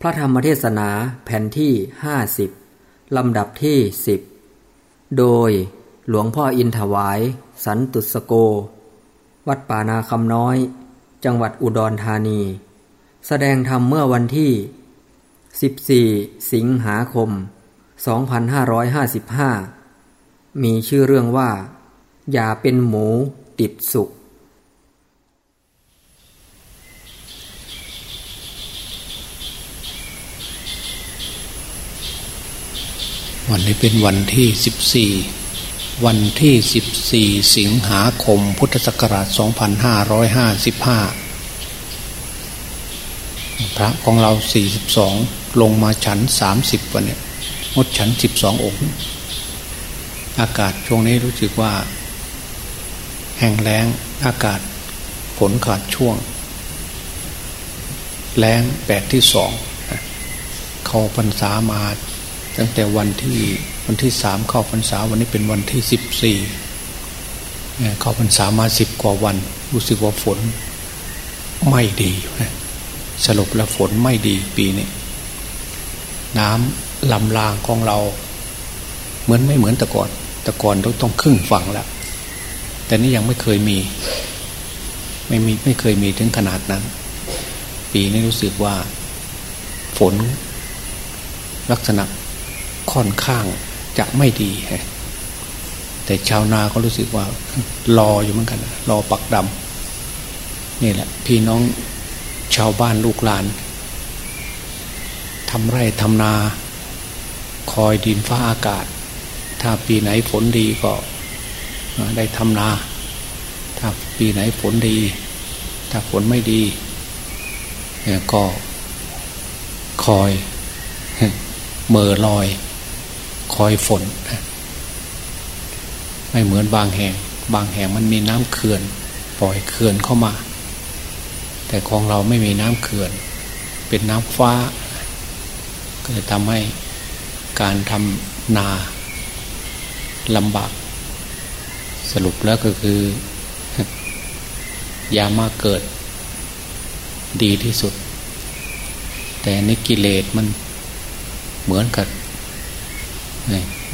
พระธรรมเทศนาแผ่นที่ 50 ลำดับที่ 10 โดยหลวงพ่ออินถวาย สันตุสโก วัดป่านาคำน้อย จังหวัดอุดรธานี แสดงธรรมเมื่อวันที่ 14 สิงหาคม 2555 มีชื่อเรื่องว่า อย่าเป็นหมูติดสุข วันนี้เป็นวันที่สิบสี่วันที่สิบสี่สิงหาคม พุทธศักราชสองพันห้าร้อยห้าสิบห้าพระของเราสี่สิบสองลงมาฉันสามสิบวันเนี่ยงดฉันสิบสององค์ อากาศช่วงนี้รู้สึกว่า แห้งแล้ง อากาศฝนขาดช่วง แรงแปดที่สอง เข้าพรรษามา ตั้งแต่วันที่วันที่สามเข้าพรรษาวันนี้เป็นวันที่สิบสี่เข้าพรรษามาสิบกว่าวัน รู้สึกว่าฝนไม่ดีสรุปแล้วฝนไม่ดีปีนี้น้ำลำรางของเรา เหมือนไม่เหมือนแต่ก่อน แต่ก่อนเราต้องครึ่งฝั่งแล้วแต่นี่ยังไม่เคยมี ไม่มีไม่เคยมีถึงขนาดนั้น ปีนี้รู้สึกว่า ฝน ลักษณะ ค่อนข้างจะไม่ดีแต่ชาวนาก็รู้สึกว่ารออยู่เหมือนกัน รอปักดำนี่แหละ พี่น้องชาวบ้านลูกหลานทำไร่ทำนา คอยดินฟ้าอากาศ ถ้าปีไหนฝนดีก็ได้ทำนา ถ้าปีไหนฝนดี ถ้าฝนไม่ดีก็คอยเมื่อลอย คอยฝน ไม่เหมือนบางแห่ง บางแห่งมันมีน้ำเขื่อน ปล่อยเขื่อนเข้ามา แต่ของเราไม่มีน้ำเขื่อน เป็นน้ำฟ้า ก็จะทำให้การทำนาลำบากสรุปแล้วก็คือ ยามาเกิด ดีที่สุด แต่ในกิเลสมันเหมือนกับ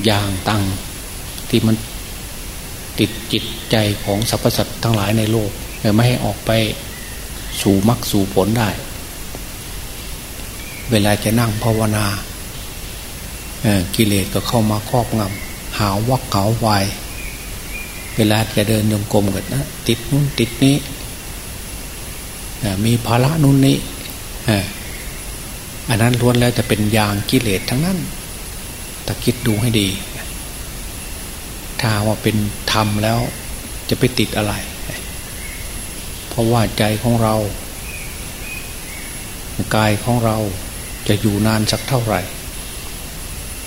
ยางตังที่มันติดจิตใจของสรรพสัตว์ทั้งหลายในโลกไม่ให้ออกไปสู่มรรคสู่ผลได้ เวลาจะนั่งภาวนากิเลสก็เข้ามาครอบงำหาวักเขาวาย เวลาจะเดินโยมกลมกันนะติดนู้นติดนี้มีภาระนู้นนี้อันนั้นล้วนแล้วจะเป็นยางกิเลสทั้งนั้น ถ้าคิดดูให้ดี ถ้าว่าเป็นธรรมแล้วจะไปติดอะไร เพราะว่าใจของเรา กายของเราจะอยู่นานสักเท่าไหร่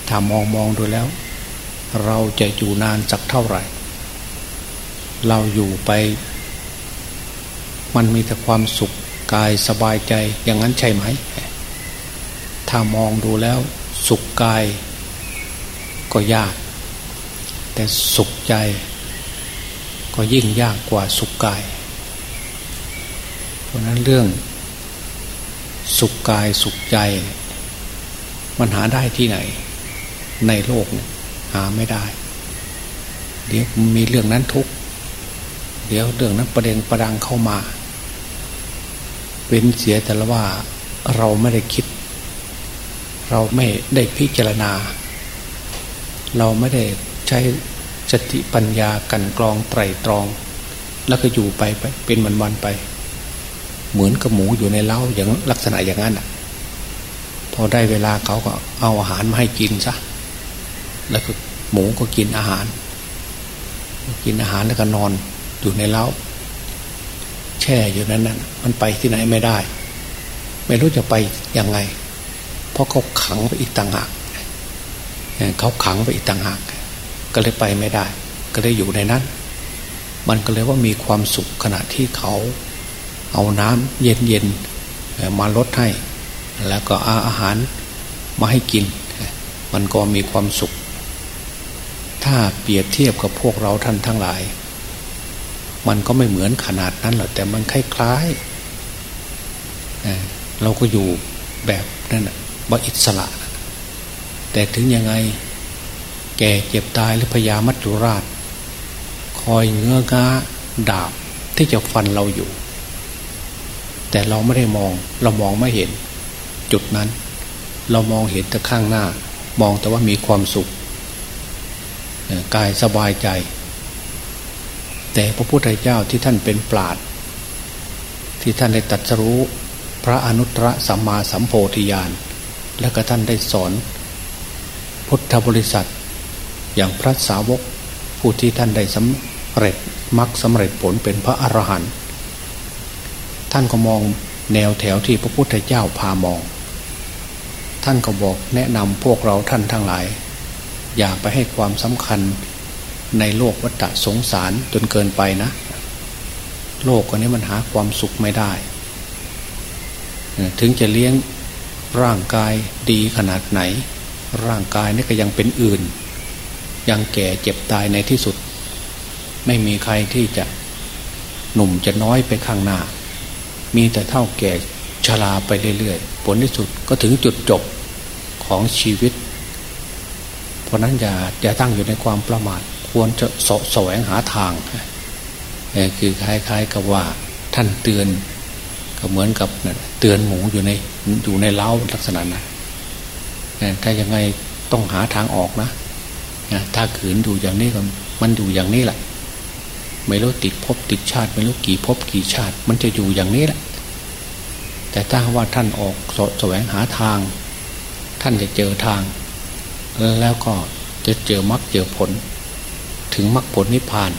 ถ้ามองมองดูแล้ว เราจะอยู่นานสักเท่าไหร่ เราอยู่ไป มันมีแต่ความสุขกายสบายใจอย่างนั้นใช่ไหม ถ้ามองดูแล้ว สุขกาย ก็ยาก แต่สุขใจ ก็ยิ่งยากกว่าสุขกาย เพราะนั้นเรื่อง สุขกายสุขใจ มันหาได้ที่ไหน ในโลกเนี่ยหาไม่ได้ เดี๋ยวมีเรื่องนั้นทุกเดี๋ยวเรื่องนั้นประเด็นประดังเข้ามาเว้นเสียแต่ละว่าเราไม่ได้คิด เราไม่ได้พิจารณา เราไม่ได้ใช้สติปัญญากันกรองไตรตรอง แล้วก็อยู่ไปไปเป็นวันวันไป เหมือนกับหมูอยู่ในเล้าอย่างลักษณะอย่างนั้นอะ พอได้เวลาเขาก็เอาอาหารมาให้กินซะแล้วก็หมูก็กินอาหาร กินอาหารแล้วก็นอนอยู่ในเล้า แช่อยู่นั้นนั่นมันไปที่ไหนไม่ได้ ไม่รู้จะไปยังไง เพราะเขาขังไปอีกต่างหาก เขาขังไปอีกต่างหากก็เลยไปไม่ได้ ก็เลยอยู่ในนั้น มันก็เลยว่ามีความสุขขณะที่เขาเอาน้ำเย็นๆมาลดให้ แล้วก็อาอาหารมาให้กิน มันก็มีความสุข ถ้าเปรียบเทียบกับพวกเราท่านทั้งหลาย มันก็ไม่เหมือนขนาดนั้นหรอกแต่มันคล้ายๆเราก็อยู่แบบนั่นนะว่าอิสระ แต่ถึงยังไง แก่เจ็บตายหรือพญามัจจุราช คอยเงื้อกาดาบที่จะฟันเราอยู่ แต่เราไม่ได้มองเรามองไม่เห็น จุดนั้น เรามองเห็นแต่ข้างหน้า มองแต่ว่ามีความสุขกายสบายใจ แต่พระพุทธเจ้าที่ท่านเป็นปราดที่ท่านได้ตัดสรู้พระอนุตตรสัมมาสัมโพธิญาณและก็ท่านได้สอน พุทธบริษัท อย่างพระสาวกผู้ที่ท่านได้สำเร็จมรรคสำเร็จผลเป็นพระอรหันต์ท่านก็มองแนวแถวที่พระพุทธเจ้าพามอง ท่านก็บอกแนะนำพวกเราท่านทั้งหลาย อย่าไปให้ความสำคัญในโลกวัฏสงสารจนเกินไปนะ โลกคนนี้มันหาความสุขไม่ได้ ถึงจะเลี้ยงร่างกายดีขนาดไหน ร่างกายนี่ก็ยังเป็นอื่น ยังแก่เจ็บตายในที่สุด ไม่มีใครที่จะหนุ่มจะน้อยไปข้างหน้า มีแต่เท่าแก่ชราไปเรื่อยๆ ผลที่สุดก็ถึงจุดจบของชีวิต เพราะนั้นอย่าอย่าตั้งอยู่ในความประมาทควรจะสะแสวงหาทาง คือคล้ายๆกับว่าท่านเตือนก็เหมือนกับเตือนหมูอยู่ในอยู่ในเล้าลักษณะนะ ถ้ายังไงต้องหาทางออกนะถ้าขืนดูอย่างนี้ก็มันอยู่อย่างนี้แหละไม่รู้ติดภพติดชาติไม่รู้กี่ภพกี่ชาติ มันจะอยู่อย่างนี้แหละ แต่ถ้าว่าท่านออกสแสวงหาทาง ท่านจะเจอทาง แล้วก็จะเจอมรรคเจอผล ถึงมรรคผลนิพพาน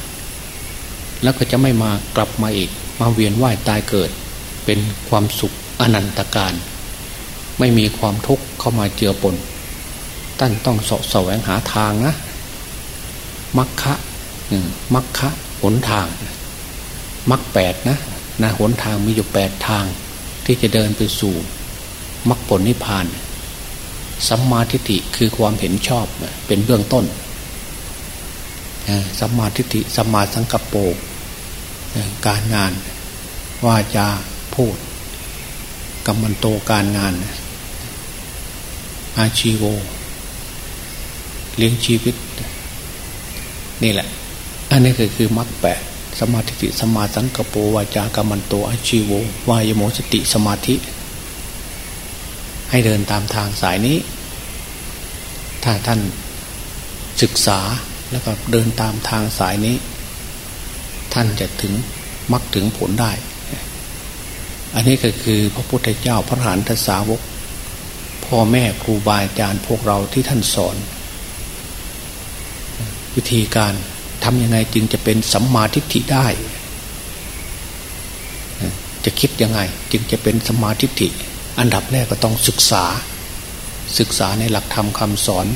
แล้วก็จะไม่มากลับมาอีก มาเวียนว่ายตายเกิด เป็นความสุขอนันตการ ไม่มีความทุกข์เข้ามาเจือปนท่านต้องสะแสวงหาทางนะมัคคะมัคคะหนทาง มัคแปดนะนะหนทางมีอยู่แปดทาง ที่จะเดินไปสู่มัคผลนิพพานสัมมาทิฏฐิคือความเห็นชอบเป็นเบื้องต้นสัมมาทิฏฐิสัมมาสังกัปโปการงานว่าจาพูดกำมันโตการงาน อาชีโว เลี้ยงชีวิต นี่แหละ อันนี้คือคือมรรคแปดสมาธิสมาสังกปวาจากรรมันโตอาชีโววายโมสติสมาธิ ให้เดินตามทางสายนี้ ถ้าท่านศึกษาแล้วก็เดินตามทางสายนี้ ท่านจะถึงมรรคถึงผลได้ อันนี้ก็คือพระพุทธเจ้าพระหานทสาวก พ่อแม่ครูบาอาจารย์พวกเราที่ท่านสอน วิธีการทำยังไงจึงจะเป็นสัมมาทิฏฐิได้ จะคิดยังไงจึงจะเป็นสัมมาทิฏฐิ อันดับแรกก็ต้องศึกษา ศึกษาในหลักธรรมคำสอน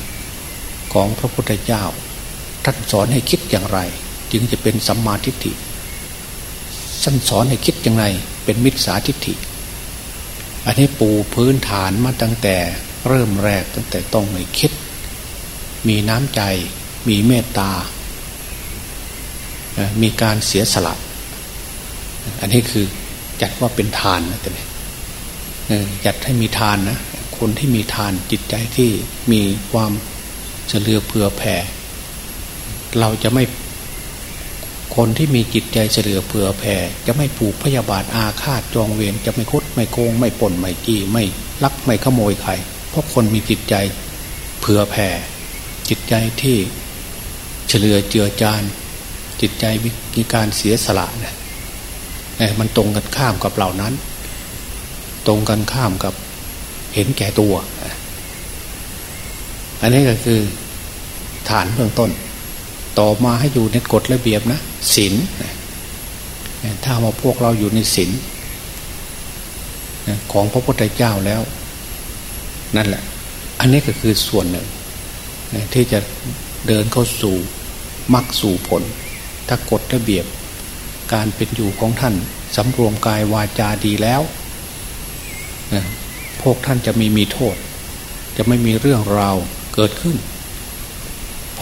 ของพระพุทธเจ้าท่านสอนให้คิดอย่างไร จึงจะเป็นสัมมาทิฏฐิท่านสอนให้คิดอย่างไรเป็นมิจฉาทิฏฐิ อันนี้ปูพื้นฐานมาตั้งแต่เริ่มแรกตั้งแต่ต้องในคิด มีน้ำใจ มีเมตตา มีการเสียสละ อันนี้คือจัดว่าเป็นทานนะแต่เนี่ยจัดให้มีทานนะคนที่มีทานจิตใจที่มีความเฉลือเผื่อแผ่ เราจะไม่ คนที่มีจิตใจเฉลือเผื่อแผ่ จะไม่ผูกพยาบาทอาฆาตจองเวรจะไม่คดไม่โกง ไม่ป่นไม่จี้ไม่ลักไม่ขโมยใครเพราะคนมีจิตใจเผื่อแผ่ จิตใจที่เฉลือเจือจาน จิตใจมีการเสียสละเนี่ยมันตรงกันข้ามกับเหล่านั้น ตรงกันข้ามกับเห็นแก่ตัว อันนี้ก็คือฐานเบื้องต้น ต่อมาให้อยู่ในกฎระเบียบนะศีลถ้าว่าพวกเราอยู่ในศีลของพระพุทธเจ้าแล้ว นั่นแหละ อันนี้ก็คือส่วนหนึ่งที่จะเดินเข้าสู่มรรคสู่ผล ถ้ากฎระเบียบ การเป็นอยู่ของท่านสำรวมกายวาจาดีแล้วพวกท่านจะมีมีโทษ จะไม่มีเรื่องราวเกิดขึ้น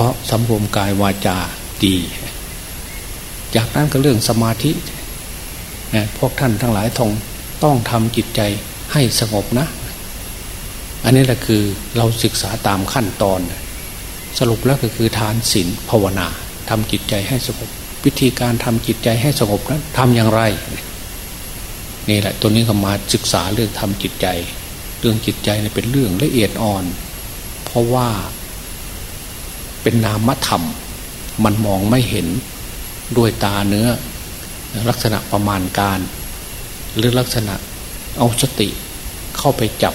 ราะสำรวมกายวาจาดี จากนั้นก็เรื่องสมาธิพวกท่านทั้งหลายทงต้องทำจิตใจให้สงบนะ อันนี้แหละคือเราศึกษาตามขั้นตอน สรุปแล้วก็คือทานศีลภาวนาทำจิตใจให้สงบ วิธีการทำจิตใจให้สงบนั้นทำอย่างไรนี่แหละตัวนี้ก็มาศึกษาเรื่องทำจิตใจ เรื่องจิตใจเนี่ยเป็นเรื่องละเอียดอ่อน เพราะว่า เป็นนามธรรม มันมองไม่เห็นด้วยตาเนื้อ ลักษณะประมาณการ หรือลักษณะเอาสติเข้าไปจับ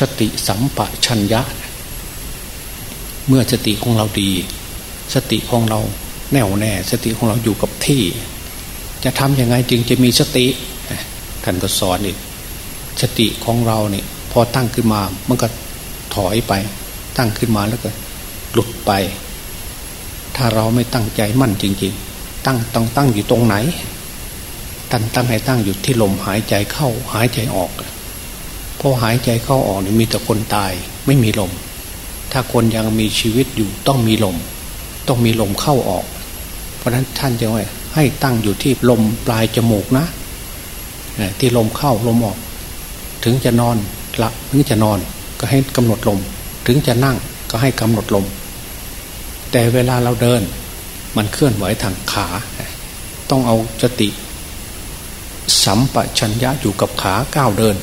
สติสัมปชัญญะ เมื่อสติของเราดี สติของเราแน่วแน่ สติของเราอยู่กับที่ จะทำยังไงจึงจะมีสติท่านก็สอนอีกสติของเราเนี่ยพอตั้งขึ้นมามันก็ถอยไป ตั้งขึ้นมาแล้วก็ หลุดไป ถ้าเราไม่ตั้งใจมั่นจริง ๆ ตั้งต้องตั้งอยู่ตรงไหนตั้งตั้งให้ตั้งอยู่ที่ลมหายใจเข้าหายใจออกพอหายใจเข้าออกนี่มีแต่คนตายไม่มีลม ถ้าคนยังมีชีวิตอยู่ต้องมีลม ต้องมีลมเข้าออก เพราะฉะนั้นท่านจะว่าให้ตั้งอยู่ที่ลมปลายจมูกนะที่ลมเข้าลมออก ถึงจะนอนละถึงจะนอนก็ให้กำหนดลม ถึงจะนั่งก็ให้กำหนดลม แต่เวลาเราเดิน มันเคลื่อนไหวทางขา ต้องเอาสติ สัมปชัญญะอยู่กับขาก้าวเดิน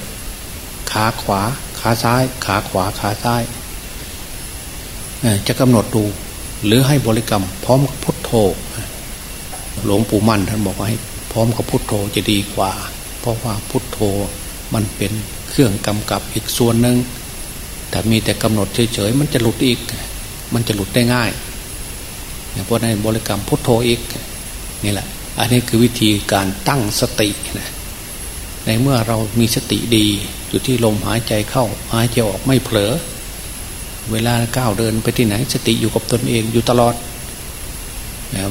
ขาขวา ขาซ้าย ขาขวาขาซ้ายจะกำหนดดู หรือให้บริกรรม พร้อมพุทโธหลวงปู่มั่นท่านบอกว่าให้พร้อมกับพุทโธจะดีกว่า เพราะว่าพุทโธมันเป็นเครื่องกำกับอีกส่วนหนึ่งแต่มีแต่กำหนดเฉยๆมันจะหลุดอีก มันจะหลุดได้ง่าย เพราะในบริกรรมพุทโธอีกนี่แหละ อันนี้คือวิธีการตั้งสตินะในเมื่อเรามีสติดี อยู่ที่ลมหายใจเข้าหายใจออกไม่เผลอ เวลาก้าวเดินไปที่ไหนสติอยู่กับตนเองอยู่ตลอด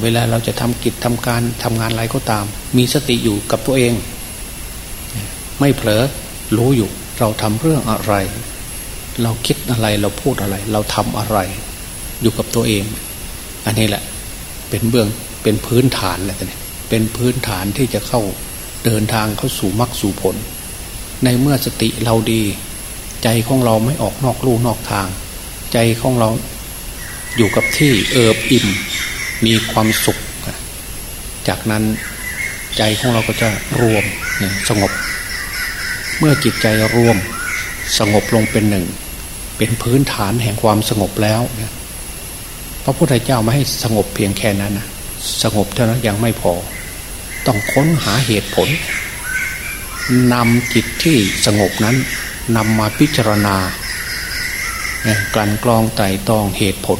เวลาเราจะทำกิจทำการทำงานอะไรก็ตาม มีสติอยู่กับตัวเอง ไม่เผลอรู้อยู่ เราทำเรื่องอะไร เราคิดอะไรเราพูดอะไร เราทำอะไร อยู่กับตัวเอง อันนี้แหละ เป็นเบื้องเป็นพื้นฐานแหละเนี่ยเป็นพื้นฐานที่จะเข้าเดินทางเข้าสู่มรรคสู่ผล ในเมื่อสติเราดี ใจของเราไม่ออกนอกลู่นอกทาง ใจของเราอยู่กับที่เอิบอิ่มมีความสุข จากนั้นใจของเราก็จะรวมสงบ เมื่อจิตใจรวมสงบลงเป็นหนึ่ง เป็นพื้นฐานแห่งความสงบแล้วนะ พระพุทธเจ้าไม่ให้สงบเพียงแค่นั้นนะสงบเท่านั้นยังไม่พอ ต้องค้นหาเหตุผลนำจิตที่สงบนั้นนำมาพิจารณากลั่นกรองไต่ตองเหตุผล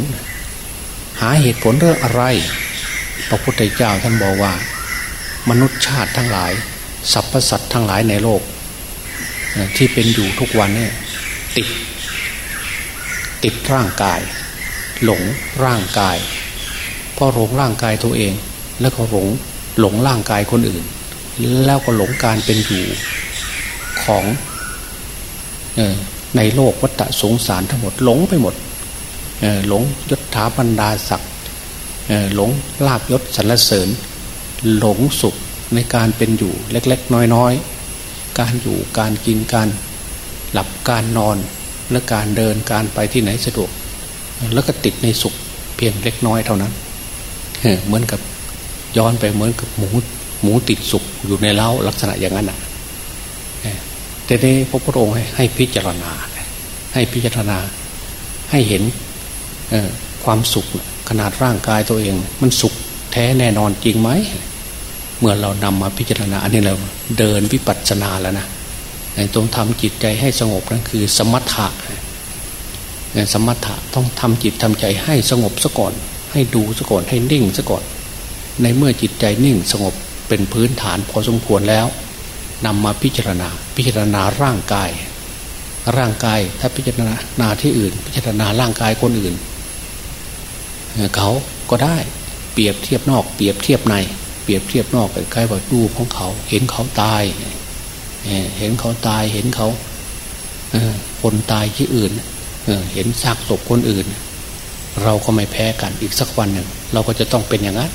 หาเหตุผลเรื่องอะไร พระพุทธเจ้าท่านบอกว่า มนุษย์ชาติทั้งหลายสรรพสัตว์ทั้งหลายในโลก ที่เป็นอยู่ทุกวันนี่ติด ติดร่างกาย หลงร่างกายพอหลงร่างกายตัวเอง แล้วก็หลงหลงร่างกายคนอื่น แล้วก็หลงการเป็นอยู่ของในโลกวัฏสงสารทั้งหมดหลงไปหมดหลงยศถาบรรดาศักดิ์หลงลาบยศสรรเสริญ หลงสุขในการเป็นอยู่เล็ก ๆ น้อยๆ การอยู่การกินการหลับการนอนและการเดินการไปที่ไหนสะดวก แล้วก็ติดในสุขเพียงเล็กน้อยเท่านั้นเหมือนกับย้อนไปเหมือนกับหมูหมูติดสุกอยู่ในเล้าลักษณะอย่างนั้นอะแต่ในพระพุทธองค์ให้พิจารณา ให้พิจารณาให้เห็นความสุขขนาดร่างกายตัวเอง มันสุขแท้แน่นอนจริงไหมเมื่อเรานำมาพิจารณาอันนี้เราเดินวิปัสสนาแล้วนะตรงทำจิตใจให้สงบนั่นคือสมถะ สมถะต้องทำจิตทำใจให้สงบซะก่อน ให้ดูซะก่อนให้นิ่งซะก่อน ในเมื่อจิตใจนิ่งสงบเป็นพื้นฐานพอสมควรแล้วนำมาพิจารณาพิจารณาร่างกาย ร่างกายถ้าพิจารณาที่อื่น พิจารณาร่างกายคนอื่น เขาก็ได้เปรียบเทียบนอก เปรียบเทียบใน เปรียบเทียบนอกใกล้ว่าดูของเขา เห็นเขาตายเห็นเขาตายเห็นเขาคนตายที่อื่น เห็นซากศพคนอื่น เราก็ไม่แพ้กันอีกสักวันหนึ่ง เราก็จะต้องเป็นอย่างนั้น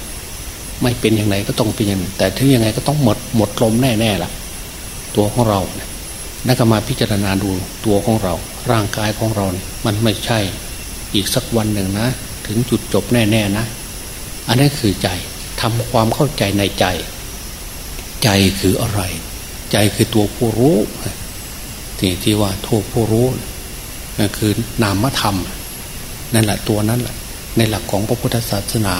ไม่เป็นอย่างไรก็ต้องเป็นอย่างนั้นแต่ถึงยังไงก็ต้องหมดหมดลมแน่ๆล่ะ ตัวของเราเนี่ยนักมาพิจารณาดูตัวของเรา ร่างกายของเราเนี่ยมันไม่ใช่อีกสักวันหนึ่งนะ ถึงจุดจบแน่ๆนะ อันนี้คือใจทำความเข้าใจในใจ ใจคืออะไร ใจคือตัวผู้รู้ที่ที่ว่าตัวผู้รู้ คือนามธรรมนั่นแหละตัวนั้นแหละในหลักของพระพุทธศาสนา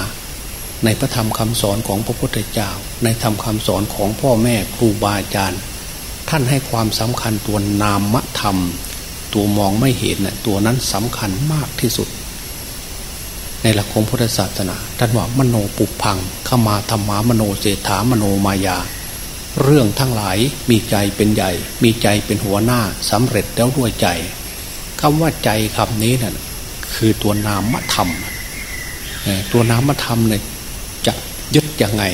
ในพระธรรมคำสอนของพระพุทธเจ้า ในธรรมคำสอนของพ่อแม่ครูบาอาจารย์ ท่านให้ความสำคัญตัวนามธรรม ตัวมองไม่เห็นน่ะตัวนั้นสำคัญมากที่สุด ในหลักของพุทธศาสนาท่านว่ามโนปุพังขมาธรรมามโนเศรษฐามโนมายา เรื่องทั้งหลายมีใจเป็นใหญ่ มีใจเป็นหัวหน้าสำเร็จแล้วด้วยใจ คำว่าใจคำนี้นะ่ะคือตัวนามธรรม ตัวนามธรรมเนี่ยจะยึดยังไง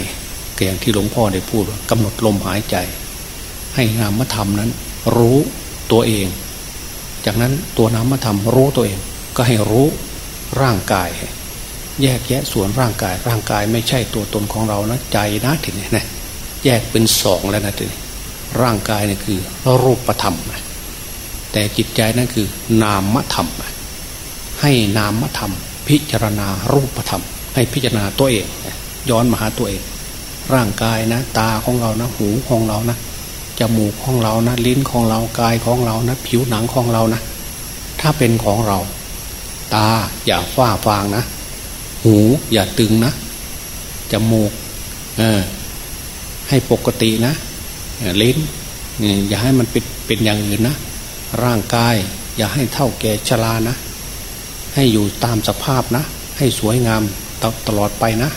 อย่างที่หลวงพ่อได้พูดว่ากำหนดลมหายใจ ให้นามธรรมนั้น รู้ตัวเอง จากนั้นตัวนามธรรมรู้ตัวเอง ก็ให้รู้ร่างกาย แยกแยะส่วนร่างกาย ร่างกายไม่ใช่ตัวตนของเรานะใจนะทีนี้นะแยกเป็นสองแล้วนะทีนี้ร่างกายเนี่ยคือรูปธรรม แต่จิตใจนั่นคือนามธรรม ให้นามธรรม พิจารณารูปธรรม ให้พิจารณาตัวเองย้อนมาหาตัวเอง ร่างกายนะ ตาของเรานะหูของเรานะจมูกของเรานะลิ้นของเรากายของเรานะ ผิวหนังของเรานะ ถ้าเป็นของเรา ตาอย่าฝ้าฟางนะ หูอย่าตึงนะจมูกเออให้ปกตินะลิ้นอย่าให้มันเป็นเป็นอย่างอื่นนะ ร่างกาย อย่าให้เท่าแก่ชรานะ ให้อยู่ตามสภาพนะ ให้สวยงามตตลอดไปนะ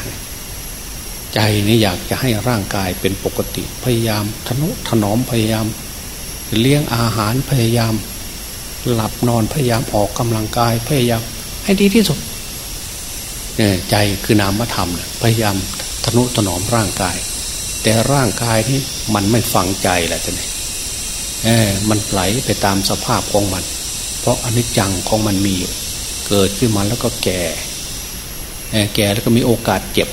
ใจนี่อยากจะให้ร่างกายเป็นปกติพยายามทนุถนอมพยายาม เลี้ยงอาหารพยายาม หลับนอนพยายามออกกำลังกายพยายาม ให้ดีที่สุดใจคือนามธรรมพยายามทนุถนอมร่างกาย แต่ร่างกายนี่มันไม่ฝังใจแหละท่าน เออมันไหลไปตามสภาพของมัน เพราะอนิจจังของมันมีเกิดขึ้นมาแล้วก็แก่แก่แล้วก็มีโอกาสเจ็บ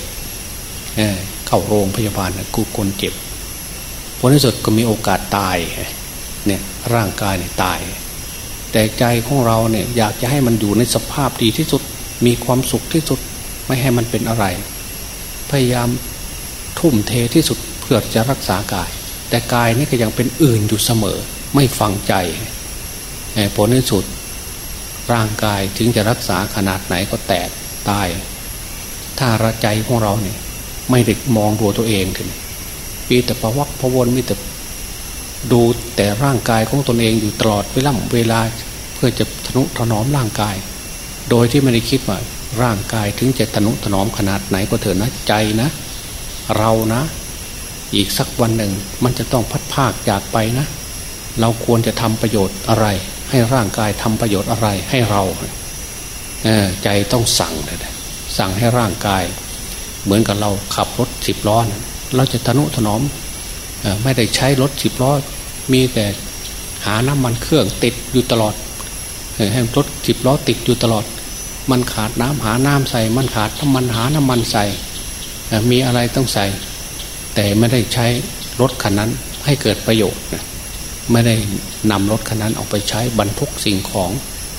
เข้าโรงพยาบาลกูคนเจ็บผลที่สุดก็มีโอกาสตายเนี่ยร่างกายเนี่ยตาย แต่ใจของเราเนี่ยอยากจะให้มันอยู่ในสภาพดีที่สุดมีความสุขที่สุดไม่ให้มันเป็นอะไร พยายามทุ่มเทที่สุดเพื่อจะรักษากาย แต่กายนี่ก็ยังเป็นอื่นอยู่เสมอ ไม่ฟังใจผลที่สุด ร่างกายถึงจะรักษาขนาดไหนก็แตกตาย ถ้าระใจของเราเนี่ย ไม่ได้มองดูตัวเองถึงมีแต่ประวักพวนมีแต่ดูแต่ร่างกายของตนเองอยู่ตลอดเวลาเวลาเพื่อจะทนุถนอมร่างกาย โดยที่ไม่ได้คิดว่าร่างกายถึงจะทนุถนอมขนาดไหนก็เถอะนะใจนะ เรานะ อีกสักวันหนึ่งมันจะต้องพัดภาคจากไปนะ เราควรจะทำประโยชน์อะไร ให้ร่างกายทำประโยชน์อะไรให้เราใจต้องสั่งเลยสั่งให้ร่างกาย เหมือนกับเราขับรถสิบล้อนะเราจะทนุถนอมไม่ได้ใช้รถสิบล้อ มีแต่หาน้ำมันเครื่องติดอยู่ตลอดให้รถสิบล้อติดอยู่ตลอด มันขาดน้ำหาน้ำใส่ มันขาดน้ำมันหาน้ำมันใส่ มีอะไรต้องใส่ แต่ไม่ได้ใช้รถคันนั้นให้เกิดประโยชน์ไม่ได้นำรถคันนั้นออกไปใช้บรรทุกสิ่งของ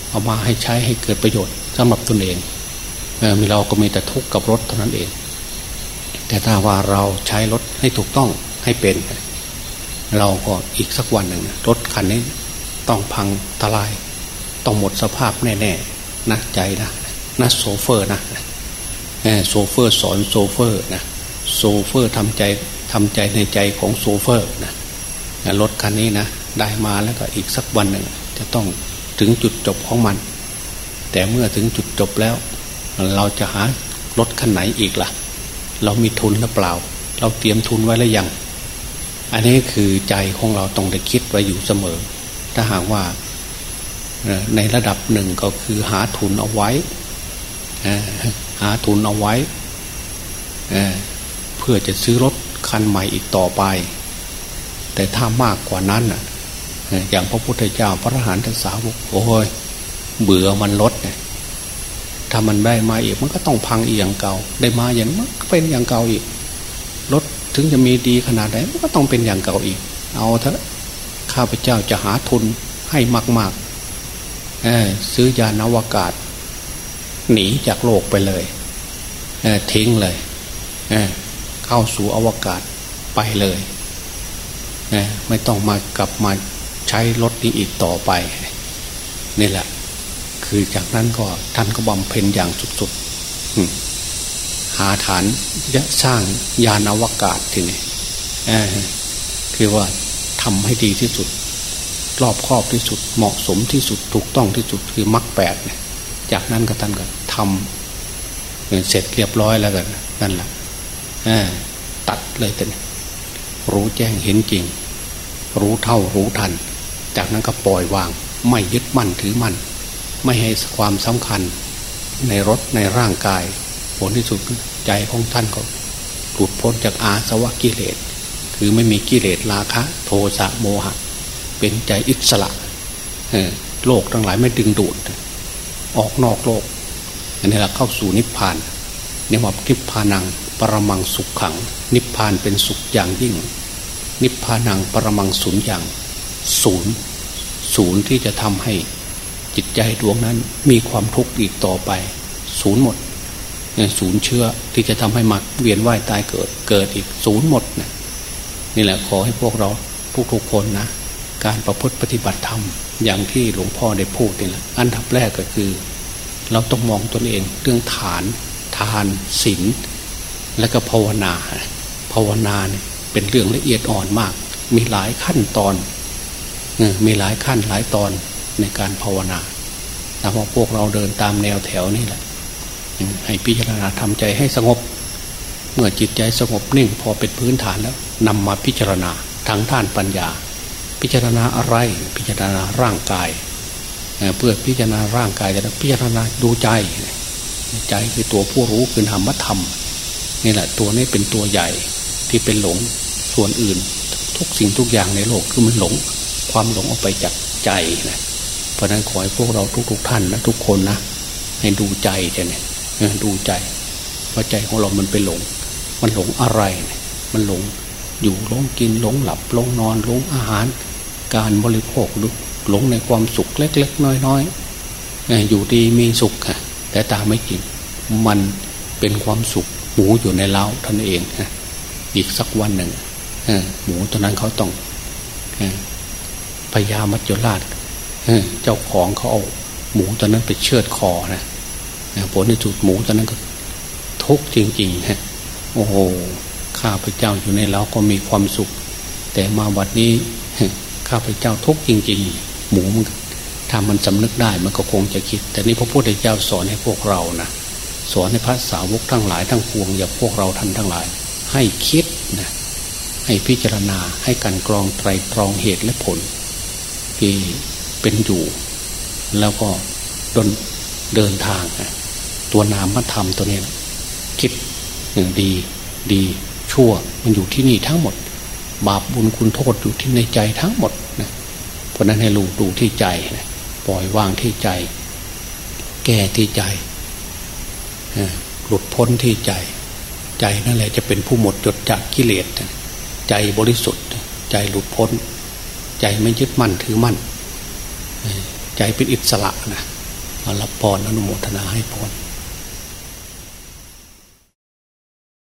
เอามาให้ใช้ให้เกิดประโยชน์สำหรับตนเองมีเราก็มีแต่ทุกข์กับรถเท่านั้นเอง แต่ถ้าว่าเราใช้รถให้ถูกต้องให้เป็น เราก็อีกสักวันหนึ่งรถคันนี้ต้องพังทลาย ต้องหมดสภาพแน่ๆนะใจนะนะโชเฟอร์นะโชเฟอร์สอนโชเฟอร์นะ โชเฟอร์ทำใจทำใจในใจของโชเฟอร์นะรถคันนี้นะได้มาแล้วก็อีกสักวันหนึ่งจะต้องถึงจุดจบของมัน แต่เมื่อถึงจุดจบแล้ว เราจะหารถคันไหนอีกล่ะ เรามีทุนหรือเปล่า เราเตรียมทุนไว้แล้วยัง อันนี้คือใจของเราต้องได้คิดไว้อยู่เสมอ ถ้าหากว่าในระดับหนึ่งก็คือหาทุนเอาไว้หาทุนเอาไว้ เพื่อจะซื้อรถคันใหม่อีกต่อไป แต่ถ้ามากกว่านั้นอย่างพระพุทธเจ้าพระอรหันตสาวกโอ้ยเบื่อมันลดเนี่ยถ้ามันได้มาอีกมันก็ต้องพังอีกอย่างเก่า ได้มาอย่างมันก็เป็นอย่างเก่าอีกรถถึงจะมีดีขนาดไหนมันก็ต้องเป็นอย่างเก่าอีก เอาเถอะข้าพเจ้าจะหาทุนให้มากๆซื้อยานอวกาศ หนีจากโลกไปเลยเทิ้งเลยเเข้าสู่อวกาศไปเลยนะไม่ต้องมากลับมาใช้รถนี้อีกต่อไปนี่แหละ คือจากนั้นก็ท่านก็บำเพ็ญอย่างสุดๆหาฐานจะสร้างยานอวกาศทีนี้คือว่าทำให้ดีที่สุด รอบครอบที่สุดเหมาะสมที่สุดถูกต้องที่สุดคือมรรคแปดเนี่ยจากนั้นก็ท่านก็ทำเสร็จเรียบร้อยแล้วกันนั่นแหละ ตัดเลยแต่รู้แจ้งเห็นจริง รู้เท่ารู้ทัน จากนั้นก็ปล่อยวาง ไม่ยึดมั่นถือมั่น ไม่ให้ความสำคัญ ในรถในร่างกาย ผลที่สุดใจของท่านก็หลุดพ้นจากอาสวะกิเลส คือไม่มีกิเลสราคะ โทสะโมหะ เป็นใจอิสระโลกทั้งหลายไม่ดึงดูด ออกนอกโลกอันนี้เราเข้าสู่นิพพานเนี่ยว่านิพพานัง ปรมังสุขขัง นิพพานเป็นสุขอย่างยิ่ง นิพพานังปรมังศูนย์อย่างศูนย์ศูนย์ที่จะทำให้จิตใจดวงนั้นมีความทุกข์อีกต่อไป ศูนย์หมดศูนย์เชื่อที่จะทำให้มักเวียนว่ายตายเกิดเกิดอีกศูนย์หมดนะนี่แหละขอให้พวกเราทุกคนนะ การประพฤติปฏิบัติธรรมอย่างที่หลวงพ่อได้พูดนี่แหละอันดับแรกก็คือ เราต้องมองตนเองเรื่องฐาน ทานศีล และก็ภาวนาภาวนาเนี่ยเป็นเรื่องละเอียดอ่อนมาก มีหลายขั้นตอนมีหลายขั้นหลายตอนในการภาวนาแต่พอพวกเราเดินตามแนวแถวนี่แหละให้พิจารณาทำใจให้สงบ เมื่อจิตใจสงบนิ่งพอเป็นพื้นฐานแล้วนำมาพิจารณาทางท่านปัญญา พิจารณาอะไรพิจารณาร่างกายเพื่อพิจารณาร่างกายจะพิจารณาดูใจ ใจคือตัวผู้รู้คือนามธรรม นี่แหละตัวนี้เป็นตัวใหญ่ที่เป็นหลงส่วนอื่น ทุกสิ่งทุกอย่างในโลกคือมันหลง ความหลงออกไปจากใจนะเพราะนั้นขอให้พวกเราทุกๆทท่านนะทุกคนนะให้ดูใจเนี่ยดูใจเพราใจของเรามันไปหลง มันหลงอะไร มันหลงอยู่หลงกินหลงหลับหลงนอนหลงอาหาร การบริโภคหลงในความสุขเล็ก ๆ น้อยๆอยู่ดีมีสุขค่ะแต่ตาไม่จริงมันเป็นความสุข มูอยู่ในเล้าท่านเองอีกสักวันหนึ่งหมูตัวนั้นเขาต้องพยามัจจุราชเจ้าของเขาเอาหมูตัวนั้นไปเชือดคอนะผลในจุดหมูตัวนั้นก็ทุกจริงๆฮะโอ้โหข้าพเจ้าอยู่ในเราก็มีความสุข แต่มาวันนี้ข้าพเจ้าทุกจริง ๆ หมูมันถ้ามันสำนึกได้มันก็คงจะคิด แต่นี่พระพุทธเจ้าสอนให้พวกเรานะ สอนให้พระสาวกทั้งหลายทั้งปวงอย่าพวกเราท่านทั้งหลาย ให้คิดนะให้พิจารณาให้การกรองไตรตรองเหตุและผลที่เป็นอยู่ แล้วก็ดนเดินทาง ตัวนามธรรมตัวนี้คิดดีดีชั่วมันอยู่ที่นี่ทั้งหมด บาปบุญคุณโทษอยู่ที่ในใจทั้งหมดนะเพราะนั้นให้รู้ดูที่ใจนะปล่อยวางที่ใจ แก้ที่ใจ หลุดพ้นที่ใจ ใจนั่นแหละจะเป็นผู้หมดจดจากกิเลสใจบริสุทธิ์ ใจหลุดพ้น ใจไม่ยึดมั่นถือมั่น ใจเป็นอิสระนะรับพรอนุโมทนาให้พร